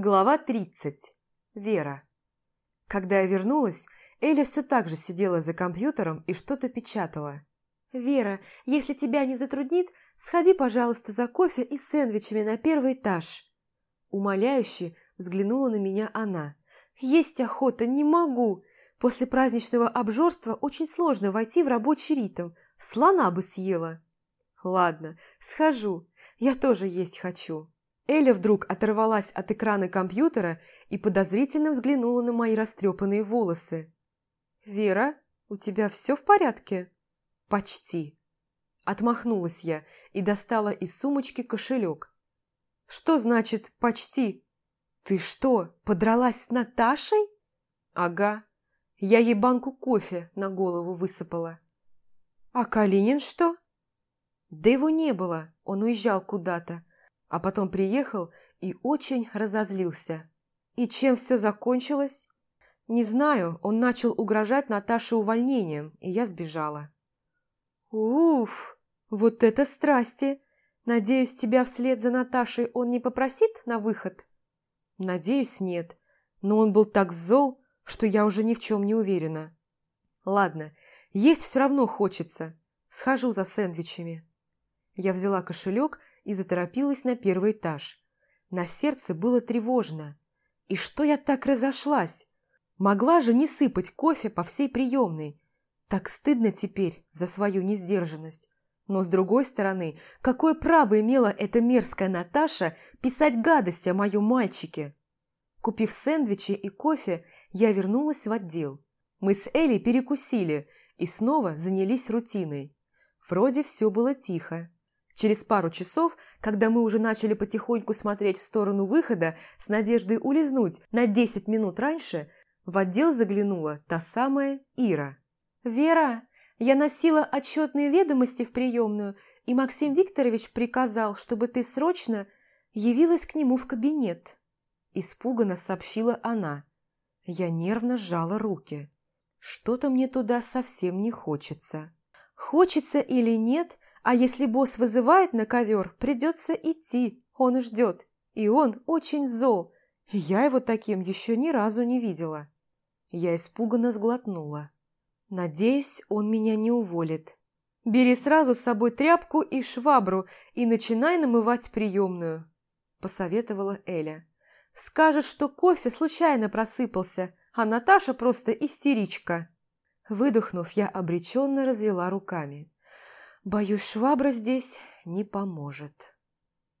Глава 30. Вера. Когда я вернулась, Эля все так же сидела за компьютером и что-то печатала. «Вера, если тебя не затруднит, сходи, пожалуйста, за кофе и сэндвичами на первый этаж». Умоляюще взглянула на меня она. «Есть охота, не могу. После праздничного обжорства очень сложно войти в рабочий ритм. Слона бы съела». «Ладно, схожу. Я тоже есть хочу». Эля вдруг оторвалась от экрана компьютера и подозрительно взглянула на мои растрепанные волосы. «Вера, у тебя все в порядке?» «Почти». Отмахнулась я и достала из сумочки кошелек. «Что значит «почти»?» «Ты что, подралась с Наташей?» «Ага. Я ей банку кофе на голову высыпала». «А Калинин что?» «Да его не было, он уезжал куда-то а потом приехал и очень разозлился. И чем все закончилось? Не знаю, он начал угрожать Наташе увольнением, и я сбежала. Уф, вот это страсти! Надеюсь, тебя вслед за Наташей он не попросит на выход? Надеюсь, нет, но он был так зол, что я уже ни в чем не уверена. Ладно, есть все равно хочется. Схожу за сэндвичами. Я взяла кошелек и заторопилась на первый этаж. На сердце было тревожно. И что я так разошлась? Могла же не сыпать кофе по всей приемной. Так стыдно теперь за свою несдержанность. Но, с другой стороны, какое право имела эта мерзкая Наташа писать гадости о моем мальчике? Купив сэндвичи и кофе, я вернулась в отдел. Мы с Элей перекусили и снова занялись рутиной. Вроде все было тихо. Через пару часов, когда мы уже начали потихоньку смотреть в сторону выхода с надеждой улизнуть на 10 минут раньше, в отдел заглянула та самая Ира. «Вера, я носила отчетные ведомости в приемную, и Максим Викторович приказал, чтобы ты срочно явилась к нему в кабинет». Испуганно сообщила она. Я нервно сжала руки. Что-то мне туда совсем не хочется. Хочется или нет – а если босс вызывает на ковер, придется идти, он ждет. И он очень зол. Я его таким еще ни разу не видела. Я испуганно сглотнула. Надеюсь, он меня не уволит. Бери сразу с собой тряпку и швабру и начинай намывать приемную, посоветовала Эля. Скажешь, что кофе случайно просыпался, а Наташа просто истеричка. Выдохнув, я обреченно развела руками. Боюсь, швабра здесь не поможет.